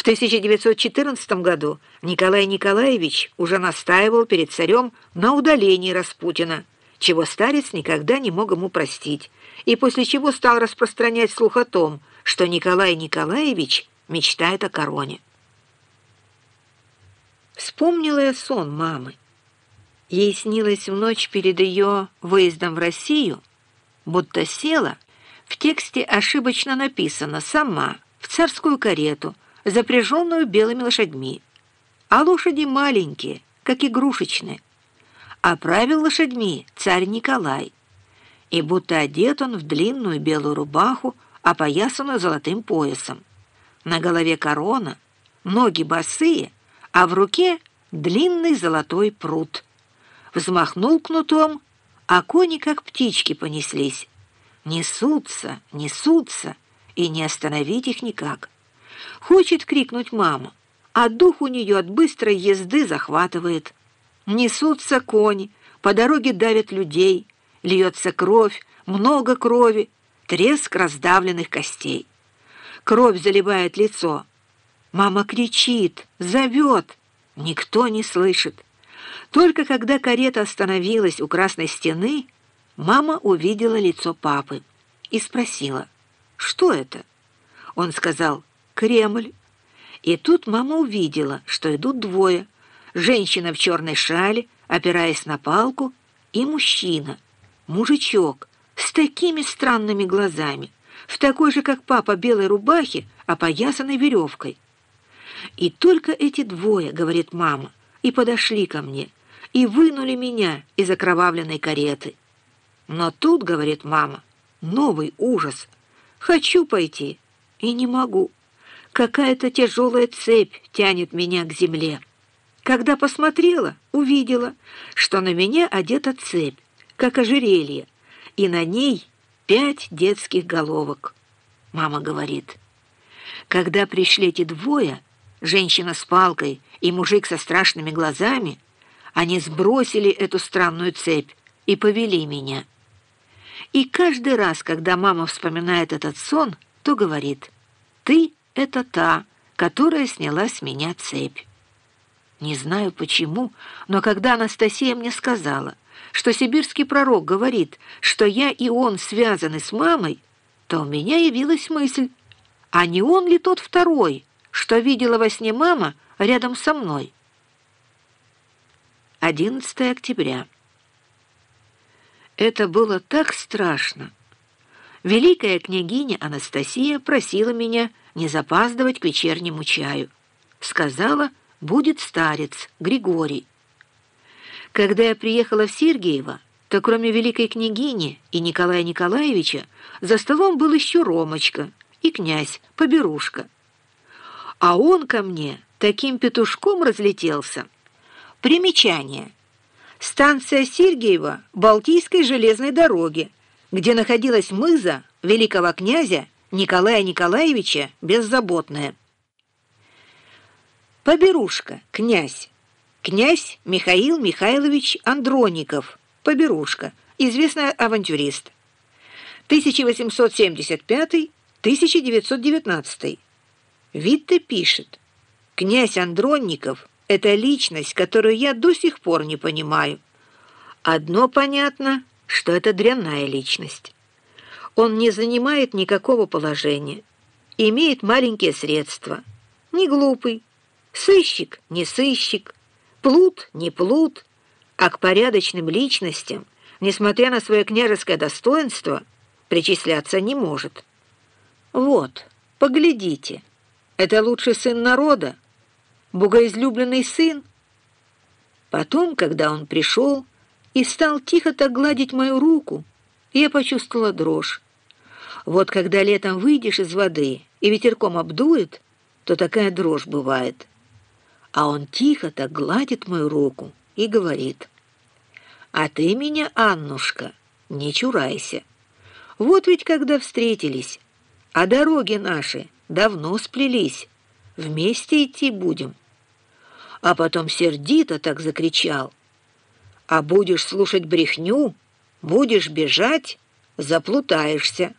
В 1914 году Николай Николаевич уже настаивал перед царем на удалении Распутина, чего старец никогда не мог ему простить, и после чего стал распространять слух о том, что Николай Николаевич мечтает о короне. Вспомнила я сон мамы. Ей снилось в ночь перед ее выездом в Россию, будто села, в тексте ошибочно написано «сама» в царскую карету, запряженную белыми лошадьми, а лошади маленькие, как игрушечные. А правил лошадьми царь Николай, и будто одет он в длинную белую рубаху, опоясанную золотым поясом. На голове корона, ноги босые, а в руке длинный золотой пруд. Взмахнул кнутом, а кони, как птички, понеслись. Несутся, несутся, и не остановить их никак. Хочет крикнуть мама, а дух у нее от быстрой езды захватывает. Несутся кони, по дороге давят людей, льется кровь, много крови, треск раздавленных костей. Кровь заливает лицо. Мама кричит, зовет. Никто не слышит. Только когда карета остановилась у красной стены, мама увидела лицо папы и спросила, что это? Он сказал, Кремль. И тут мама увидела, что идут двое. Женщина в черной шале, опираясь на палку, и мужчина, мужичок, с такими странными глазами, в такой же, как папа, белой рубахе, опоясанной веревкой. И только эти двое, говорит мама, и подошли ко мне, и вынули меня из окровавленной кареты. Но тут, говорит мама, новый ужас. Хочу пойти, и не могу. Какая-то тяжелая цепь тянет меня к земле. Когда посмотрела, увидела, что на меня одета цепь, как ожерелье, и на ней пять детских головок. Мама говорит, когда пришли эти двое, женщина с палкой и мужик со страшными глазами, они сбросили эту странную цепь и повели меня. И каждый раз, когда мама вспоминает этот сон, то говорит, «Ты — это та, которая сняла с меня цепь». Не знаю почему, но когда Анастасия мне сказала, что сибирский пророк говорит, что я и он связаны с мамой, то у меня явилась мысль, а не он ли тот второй, что видела во сне мама рядом со мной? 11 октября. Это было так страшно. Великая княгиня Анастасия просила меня не запаздывать к вечернему чаю. Сказала, будет старец, Григорий. Когда я приехала в Сергиево, то кроме великой княгини и Николая Николаевича за столом был еще Ромочка и князь Поберушка. А он ко мне таким петушком разлетелся. Примечание. Станция Сергиева Балтийской железной дороги, где находилась мыза великого князя Николая Николаевича Беззаботная. Поберушка, князь. Князь Михаил Михайлович Андроников, Поберушка, известный авантюрист. 1875-1919. Витте пишет. Князь Андронников – это личность, которую я до сих пор не понимаю. Одно понятно, что это дрянная личность. Он не занимает никакого положения, имеет маленькие средства, не глупый, сыщик, не сыщик, плут, не плут, а к порядочным личностям, несмотря на свое княжеское достоинство, причисляться не может. Вот, поглядите, это лучший сын народа, богоизлюбленный сын. Потом, когда он пришел и стал тихо так гладить мою руку, я почувствовала дрожь. Вот когда летом выйдешь из воды и ветерком обдует, то такая дрожь бывает а он тихо так гладит мою руку и говорит, «А ты меня, Аннушка, не чурайся. Вот ведь когда встретились, а дороги наши давно сплелись, вместе идти будем». А потом сердито так закричал, «А будешь слушать брехню, будешь бежать, заплутаешься».